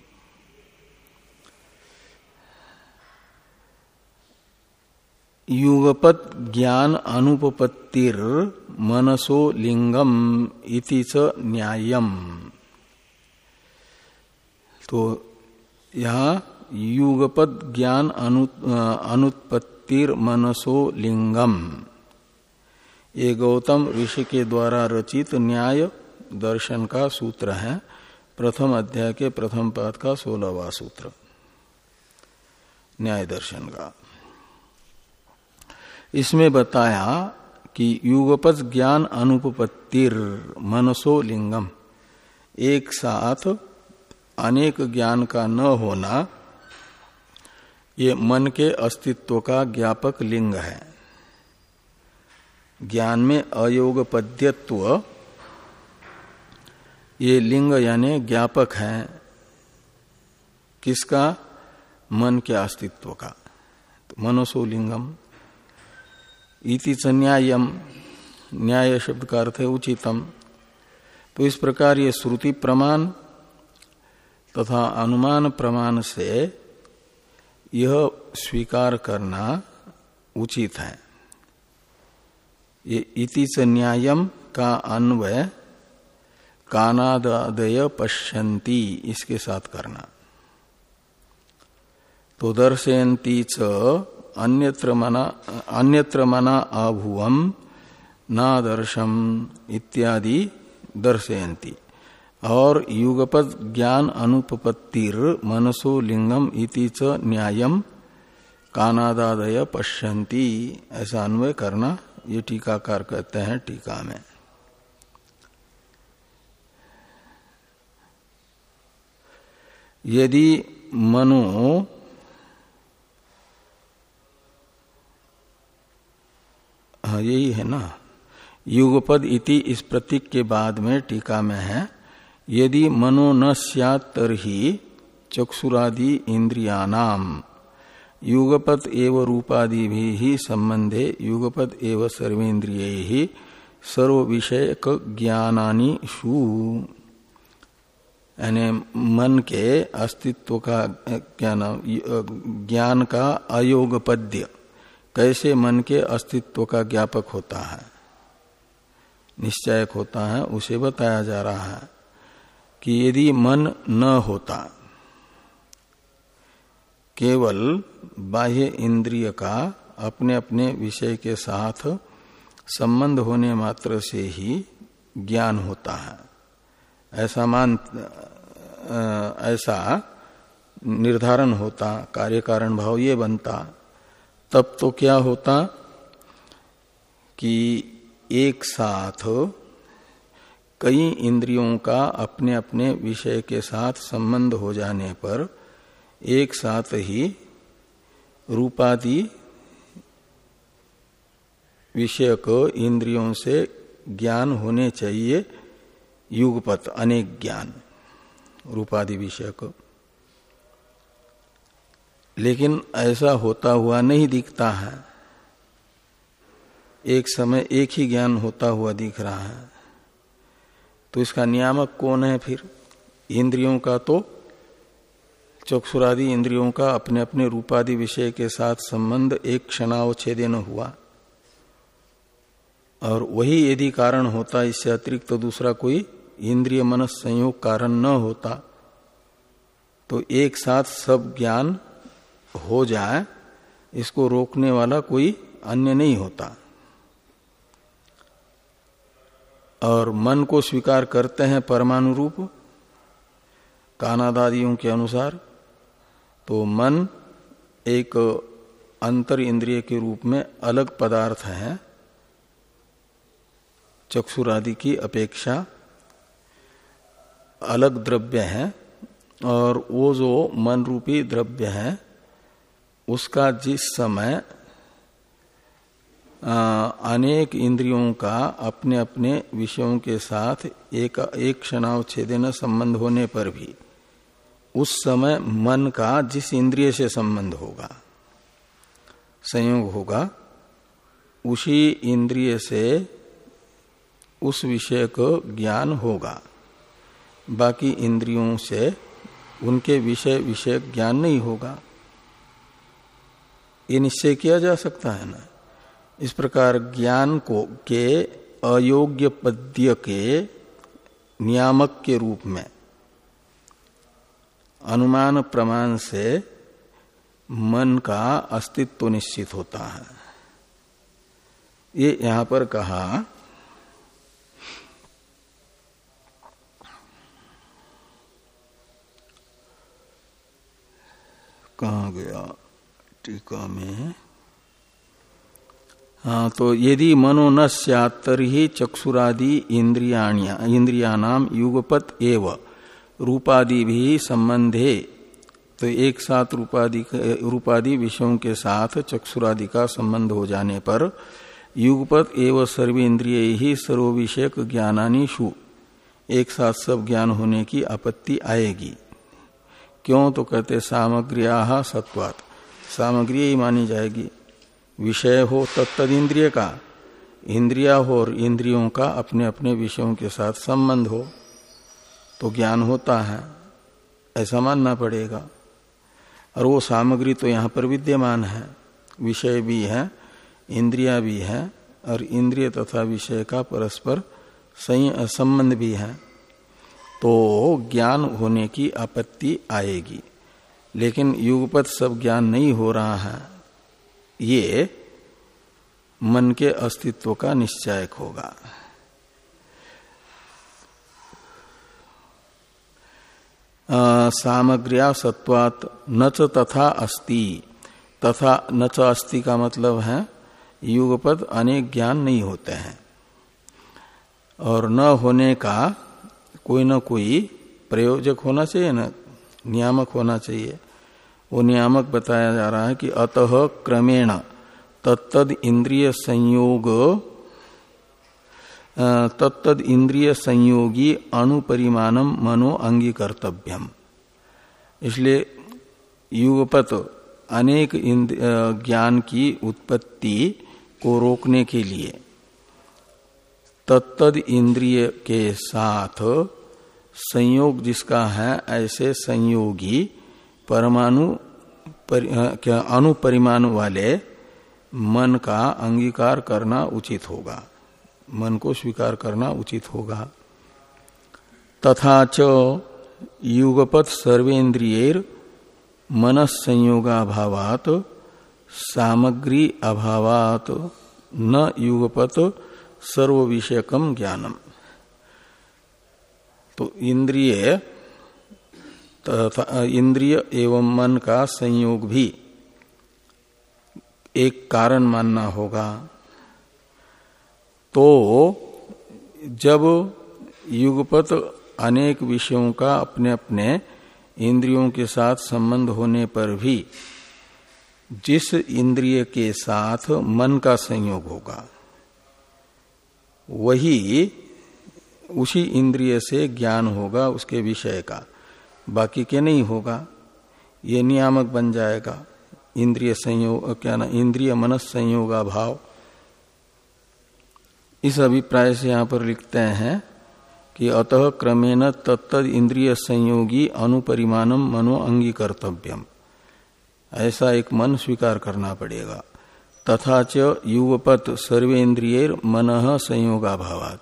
युगपत ज्ञान अनुपपत्तिर मनसो लिंगम इति च न्यायम। तो यहाँ युगपद ज्ञान अनु, अनुत्पत्तिर मनसो लिंगम। ये गौतम ऋषि के द्वारा रचित न्याय दर्शन का सूत्र है। प्रथम अध्याय के प्रथम पाद का सोलहवा सूत्र। न्याय दर्शन का। इसमें बताया कि युगपज ज्ञान अनुपत्तिर मनसो लिंगम। एक साथ अनेक ज्ञान का न होना, ये मन के अस्तित्व का ज्ञापक लिंग है। ज्ञान में अयोगपद्यत्व, ये लिंग यानी ज्ञापक है किसका? मन के अस्तित्व का। तो मनसो लिंगम। इति न्यायम न्याय शब्द का अर्थ है उचितम। तो इस प्रकार ये श्रुति प्रमाण तथा अनुमान प्रमाण से यह स्वीकार करना उचित है। ये इति न्यायम का अन्वय कानादय पश्यंती इसके साथ करना। तो दर्शयती च अन्यत्र मना अन्यत्र मना अभुवम नादर्शम इत्यादि दर्शयंती और युगपद ज्ञान अनुपत्तिर मनसो लिंगम इति च न्यायम कानादादय पश्यंती ऐसा अन्वय करना, ये टीकाकार कहते हैं टीका में। यदि मनो यही है ना। युगपद इति इस प्रतीक के बाद में टीका में है, यदि मनो न तरही चक्षुरादि इंद्रियानाम युगपत एव रूपादि भी ही संबंधे युगपत एव सर्वेन्द्रिय ही सर्व विषय ज्ञानानि शु। यानी मन के अस्तित्व का नाम ज्ञान का अयोगपद्य। कैसे मन के अस्तित्व का ज्ञापक होता है? निश्चयक होता है, उसे बताया जा रहा है कि यदि मन न होता, केवल बाह्य इंद्रिय का अपने अपने विषय के साथ संबंध होने मात्र से ही ज्ञान होता है। ऐसा मान, ऐसा निर्धारण होता, कार्य कारण भाव ये बनता तब तो क्या होता कि एक साथ कई इंद्रियों का अपने अपने विषय के साथ संबंध हो जाने पर एक साथ ही रूपादि विषयक इंद्रियों से ज्ञान होने चाहिए युगपत, अनेक ज्ञान, रूपादि विषयक। लेकिन ऐसा होता हुआ नहीं दिखता है। एक समय एक ही ज्ञान होता हुआ दिख रहा है। तो इसका नियामक कौन है फिर? इंद्रियों का तो चक्षुरादि इंद्रियों का अपने अपने रूपादि विषय के साथ संबंध एक क्षणावच्छेदन हुआ। और वही यदि कारण होता, इससे अतिरिक्त तो दूसरा कोई इंद्रिय मनस संयोग कारण न होता तो एक साथ सब ज्ञान हो जाए, इसको रोकने वाला कोई अन्य नहीं होता। और मन को स्वीकार करते हैं परमाणु रूप, कानादादियों के अनुसार तो मन एक अंतर इंद्रिय के रूप में अलग पदार्थ है। चक्षुरादि की अपेक्षा अलग द्रव्य है, और वो जो मन रूपी द्रव्य है उसका जिस समय अनेक इंद्रियों का अपने अपने विषयों के साथ एक एक क्षणावच्छेदन संबंध होने पर भी, उस समय मन का जिस इंद्रिय से संबंध होगा, संयोग होगा, उसी इंद्रिय से उस विषय को ज्ञान होगा। बाकी इंद्रियों से उनके विषय विषय ज्ञान नहीं होगा। ये निश्चय किया जा सकता है ना? इस प्रकार ज्ञान को के अयोग्य पद्य के नियामक के रूप में अनुमान प्रमाण से मन का अस्तित्व निश्चित होता है। ये यहाँ पर कहा कहा गया टीका में। हाँ तो यदि मनो न सरी चक्षुरादि इंद्रिया युगपत एव। रूपादि भी संबंधे तो एक साथ रूपादि रूपादि विषयों के साथ चक्षुरादि का संबंध हो जाने पर, युगपत एव सर्वेन्द्रिय ही सर्व विषयक ज्ञानानिशु एक साथ सब ज्ञान होने की आपत्ति आएगी। क्यों? तो कहते सामग्रिया सत्वात। सामग्री ही मानी जाएगी। विषय हो तत्द इंद्रिय का, इंद्रिया हो और इंद्रियों का अपने अपने विषयों के साथ संबंध हो तो ज्ञान होता है, ऐसा मानना पड़ेगा। और वो सामग्री तो यहाँ पर विद्यमान है। विषय भी है, इंद्रिया भी है, और इंद्रिय तथा विषय का परस्पर संबंध भी है। तो ज्ञान होने की आपत्ति आएगी। लेकिन युगपत सब ज्ञान नहीं हो रहा है। ये मन के अस्तित्व का निश्चयक होगा। सामग्रिया सत्वात न तथा अस्ति। तथा न च अस्ति का मतलब है युगपद अनेक ज्ञान नहीं होते हैं। और न होने का कोई न कोई प्रयोजक होना चाहिए ना। नियामक होना चाहिए। वो नियामक बताया जा रहा है कि अतः क्रमेण तत्द इंद्रिय संयोग तत्द इंद्रिय संयोगी अणुपरिमाणम मनो अंगीकर्तव्यम। इसलिए युगपत अनेक ज्ञान की उत्पत्ति को रोकने के लिए तत्द इंद्रिय के साथ संयोग जिसका है ऐसे संयोगी परमाणु पर, क्या अनुपरिमाण वाले मन का अंगीकार करना उचित होगा। मन को स्वीकार करना उचित होगा। तथा च युगपत सर्वेन्द्रियर मन संयोगाभावात सामग्री अभावात न युगपत सर्व विषयकम ज्ञानम। तो इंद्रिय इंद्रिय एवं मन का संयोग भी एक कारण मानना होगा। तो जब युगपत अनेक विषयों का अपने अपने इंद्रियों के साथ संबंध होने पर भी जिस इंद्रिय के साथ मन का संयोग होगा, वही उसी इंद्रिय से ज्ञान होगा उसके विषय का। बाकी के नहीं होगा। ये नियामक बन जाएगा। इंद्रिय संयोग, क्या ना, इंद्रिय मनस संयोगा भाव इस अभिप्राय से यहाँ पर लिखते हैं कि अतः क्रमेण तत्त इंद्रिय संयोगी अनुपरिमाणम मनो अंगीकर्तव्यम। ऐसा एक मन स्वीकार करना पड़ेगा। तथा च युवपत सर्वेन्द्रिय मन संयोगाभावात।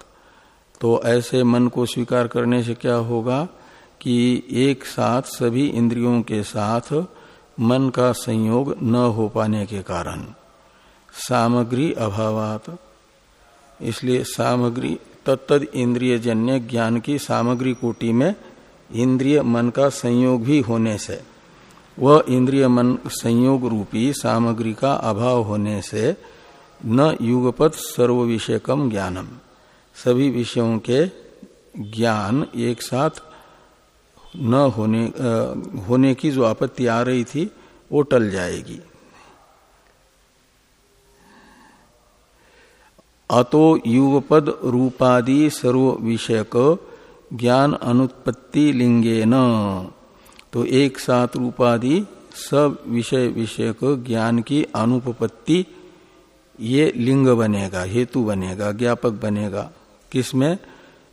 तो ऐसे मन को स्वीकार करने से क्या होगा कि एक साथ सभी इंद्रियों के साथ मन का संयोग न हो पाने के कारण। सामग्री अभावात। इसलिए सामग्री तत्त इंद्रिय जन्य ज्ञान की सामग्री कोटि में इंद्रिय मन का संयोग भी होने से, वह इंद्रिय मन संयोग रूपी सामग्री का अभाव होने से न युगपत सर्व विषयकम ज्ञानम। सभी विषयों के ज्ञान एक साथ न होने आ, होने की जो आपत्ति आ रही थी वो टल जाएगी। अतो युगपद रूपादि सर्व विषयक ज्ञान अनुत्पत्ति लिंगे न तो एक साथ रूपादि सब विषय विषयक ज्ञान की अनुपपत्ति ये लिंग बनेगा हेतु बनेगा ज्ञापक बनेगा। किसमें?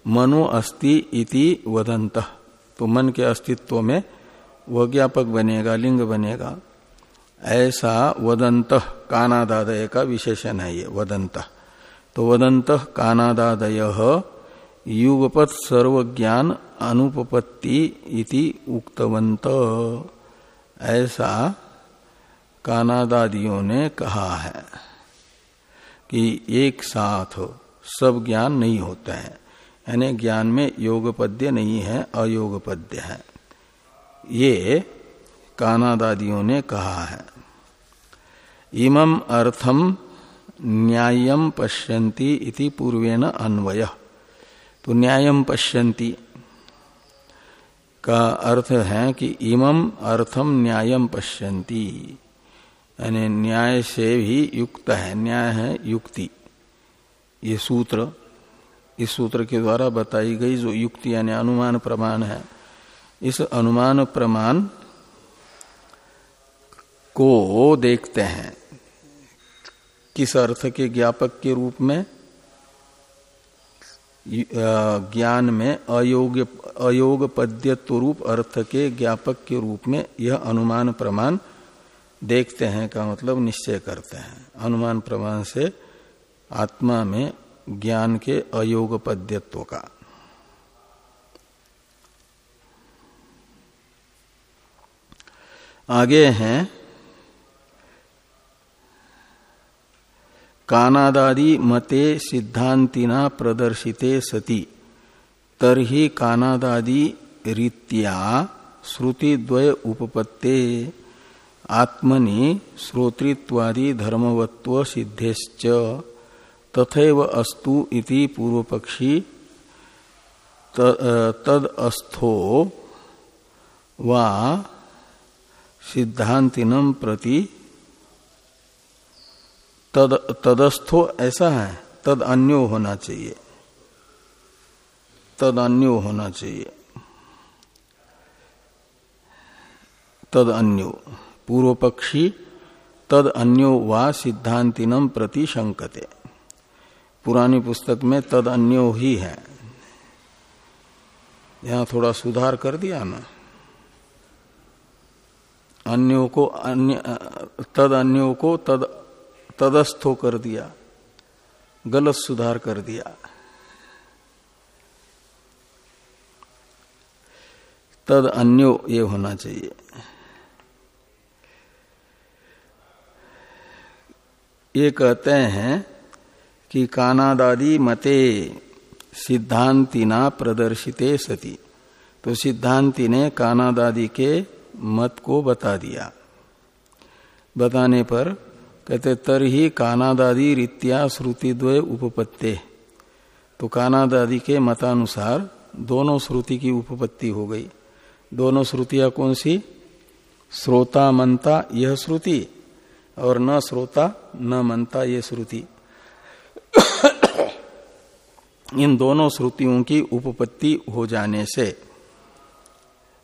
मनो अस्ति इति वदंत तो मन के अस्तित्व में वह ज्ञापक बनेगा, लिंग बनेगा। ऐसा वदंत कानादादय का विशेषण है ये वदंत तो वदंत कानादादय, युगपत सर्वज्ञान अनुपपत्ति इति उक्तवंत ऐसा कानादादियों ने कहा है कि एक साथ सब ज्ञान नहीं होते हैं। यानी ज्ञान में योग पद्य नहीं है अयोग पद्य है। ये कानादादियों ने कहा है। इमं अर्थम न्यायम पश्यन्ति इति पूर्वेण अन्वय। तो न्यायम पश्यन्ति का अर्थ है कि इमम अर्थम न्यायम पश्यन्ति। यानी न्याय से भी युक्त है, न्याय है युक्ति। ये सूत्र, इस सूत्र के द्वारा बताई गई जो युक्ति यानी अनुमान प्रमाण है, इस अनुमान प्रमाण को देखते हैं। किस अर्थ के ज्ञापक के रूप में? ज्ञान में अयोग्य अयोग पद्यत्व रूप अर्थ के ज्ञापक के रूप में यह अनुमान प्रमाण देखते हैं का मतलब निश्चय करते हैं। अनुमान प्रमाण से आत्मा में ज्ञान के अयोग पद्यत्व का। आगे हैं, कानादादि मते सिद्धांतिना प्रदर्शिते सति, तरही कानादादि रीत्या श्रुतिद्वय उपपत्ते, आत्मनि श्रोतृत्वादि धर्मवत्व सिद्धेश्च। तथैव अस्तु इति पूर्व पक्षी तद अस्थो वा सिद्धांतिनम प्रति तद, तदस्थो ऐसा है, तद अन्यो होना चाहिए। तद अन्यो होना चाहिए। तद अन्यो पूर्व पक्षी तद अन्यो वा सिद्धांतिनम प्रति शंकते। पुरानी पुस्तक में तद अन्यो ही है। यहाँ थोड़ा सुधार कर दिया ना। अन्यों को अन्य तद अन्यों को तद, तदस्थो कर दिया। गलत सुधार कर दिया। तद अन्यो ये होना चाहिए। ये कहते हैं कि कानादादि मते सिद्धांतिना प्रदर्शिते सती। तो सिद्धांति ने कानादादि के मत को बता दिया। बताने पर कहते तर ही कानादादि रीत्या श्रुतिद्वय उपपत्ते। तो कानादादि के मतानुसार दोनों श्रुति की उपपत्ति हो गई। दोनों श्रुतियाँ कौन सी? श्रोता मनता यह श्रुति, और न श्रोता न मनता ये श्रुति। इन दोनों श्रुतियों की उपपत्ति हो जाने से।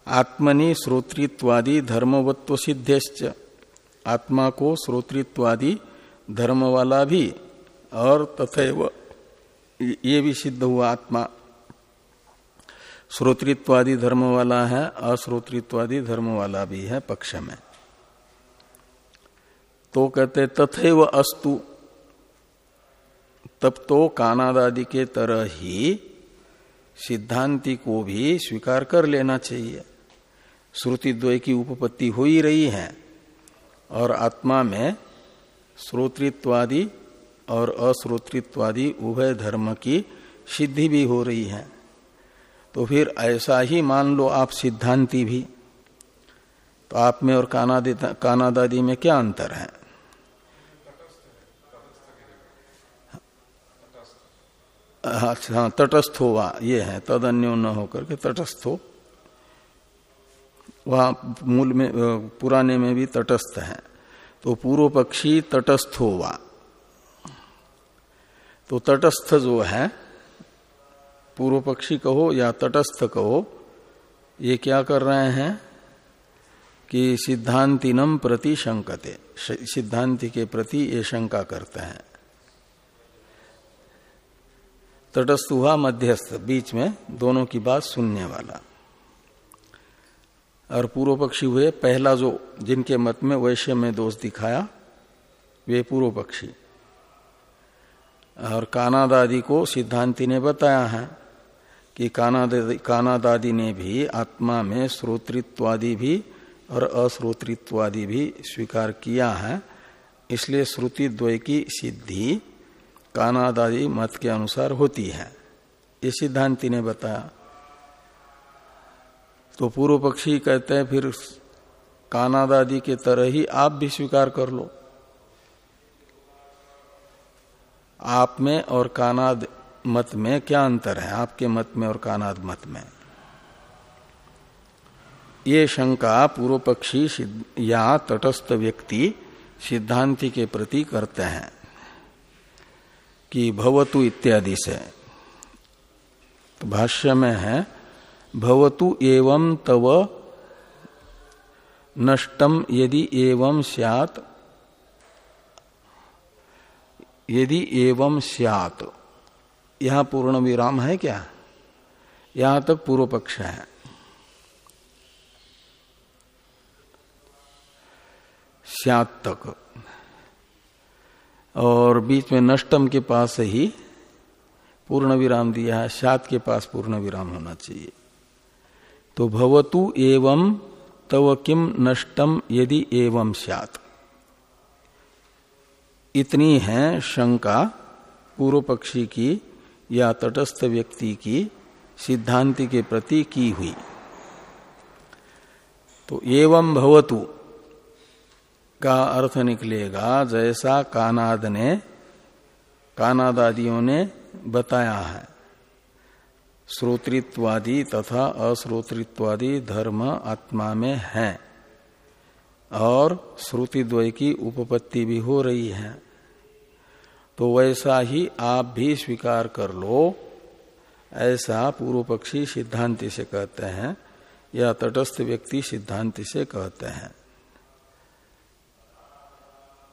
आत्मनि श्रोतृत्वादि धर्मवत्व सिद्धेश्च। आत्मा को श्रोतृत्वादि धर्म वाला भी और तथा ये भी सिद्ध हुआ आत्मा। श्रोतृत्वादि धर्म वाला है, अश्रोतृत्वादि धर्म वाला भी है, पक्ष में। तो कहते तथैव अस्तु। तब तो कानादादि के तरह ही सिद्धांति को भी स्वीकार कर लेना चाहिए। श्रुति द्वय की उपपत्ति हो ही रही है और आत्मा में श्रोतृत्वादि और अश्रोतृत्वादि उभय धर्म की सिद्धि भी हो रही है। तो फिर ऐसा ही मान लो आप सिद्धांति भी। तो आप में और कानादादी में क्या अंतर है? अच्छा तटस्थ हुआ ये है तद अन्य न होकर के तटस्थ हो। वहाँ मूल में पुराने में भी तटस्थ है। तो पूर्व पक्षी तटस्थ हुआ तो तटस्थ जो है, पूर्व पक्षी कहो या तटस्थ कहो, ये क्या कर रहे हैं कि सिद्धांतिनम प्रति शंकते। सिद्धांति के प्रति ये शंका करते हैं। तटस्थ हुआ मध्यस्थ, बीच में दोनों की बात सुनने वाला। और पूर्व पक्षी हुए, पहला जो जिनके मत में वैश्य में दोष दिखाया, वे पूर्व पक्षी और कानादादि को सिद्धांति ने बताया है कि कानादादी कानादादि ने भी आत्मा में श्रोतृत्वादि भी और अश्रोतृत्वादि भी स्वीकार किया है, इसलिए श्रुति द्वय की सिद्धि कानादादि मत के अनुसार होती है। ये सिद्धांति ने बताया तो पूर्व पक्षी कहते हैं, फिर कानादादि के तरह ही आप भी स्वीकार कर लो। आप में और कानाद मत में क्या अंतर है? आपके मत में और कानाद मत में। ये शंका पूर्व पक्षी या तटस्थ व्यक्ति सिद्धांति के प्रति करते हैं। कि भवतु इत्यादि से। तो भाष्य में है, भवतु एवं तव नष्टम यदि एवं स्यात, यदि एवं स्यात। यहाँ पूर्ण विराम है क्या? यहाँ तक पूर्व पक्ष है। स्यात तक। और बीच में नष्टम के पास ही पूर्ण विराम दिया है, सात के पास पूर्ण विराम होना चाहिए। तो भवतु एवं तव किम नष्टम यदि एवं सात इतनी है शंका पूर्व पक्षी की या तटस्थ व्यक्ति की सिद्धांति के प्रति की हुई। तो एवं भवतु का अर्थ निकलेगा, जैसा कानाद ने, कानादादियों ने बताया है। श्रोतृत्वादि तथा अश्रोतृत्वादि धर्म आत्मा में है। और श्रुति द्वय की उपपत्ति भी हो रही है। तो वैसा ही आप भी स्वीकार कर लो, ऐसा पूर्व पक्षी सिद्धांति से कहते हैं, या तटस्थ व्यक्ति सिद्धांति से कहते हैं।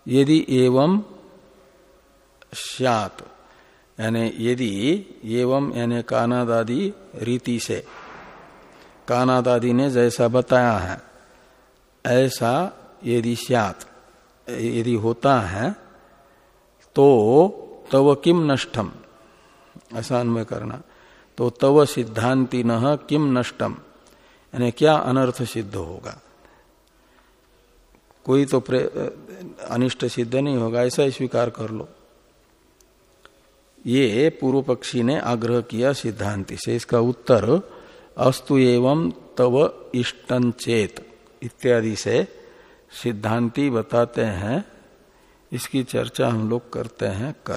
यदि एवं श्यात यानी यदि एवं, यानी कानादादि रीति से। कानादादि ने जैसा बताया है, ऐसा यदि स्यात, यदि होता है तो तव किम नष्टम? ऐसा अन्वय करना। तो तव सिद्धांति न किम नष्टम? यानी क्या अनर्थ सिद्ध होगा? कोई तो अनिष्ट सिद्ध नहीं होगा, ऐसा स्वीकार कर लो। ये पूर्व पक्षी ने आग्रह किया सिद्धांति से। इसका उत्तर, अस्तु एवं तव इष्टचेत इत्यादि से सिद्धांति बताते हैं। इसकी चर्चा हम लोग करते हैं कल।